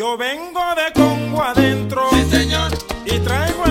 Yo vengo de Congo adentro. Sí, señor. Y traigo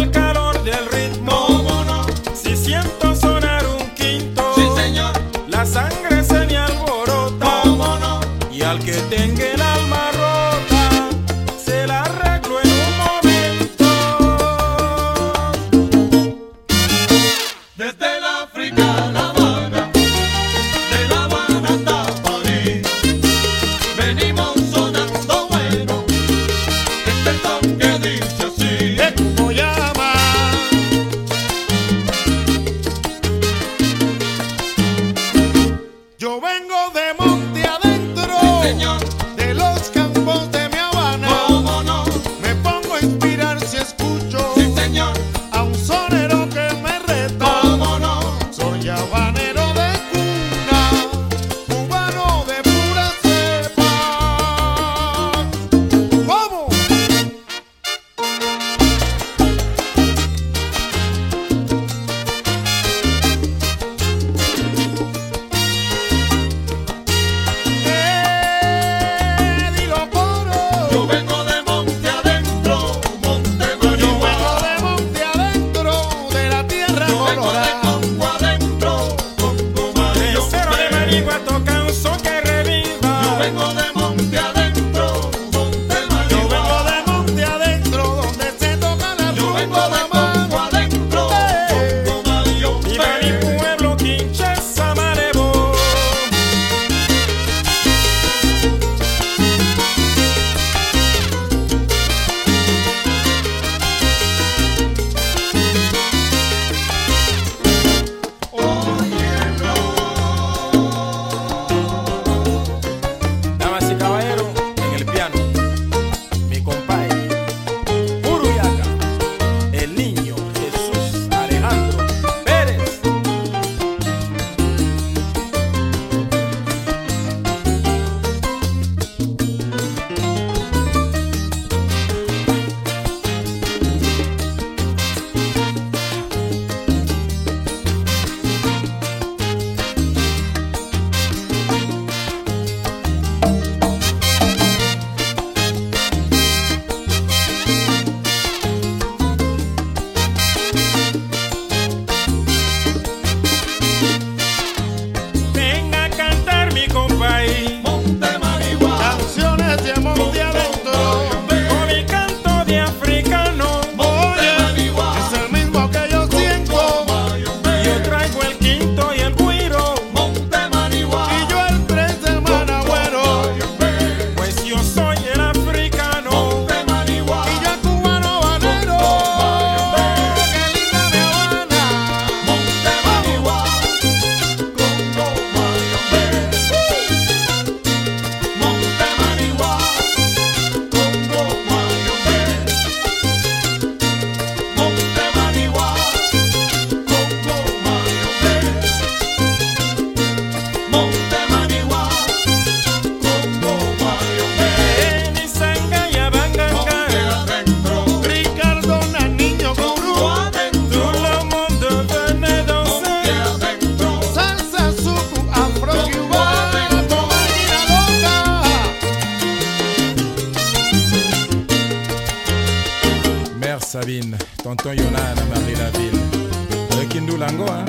Langoa.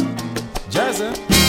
Jazz. Eh?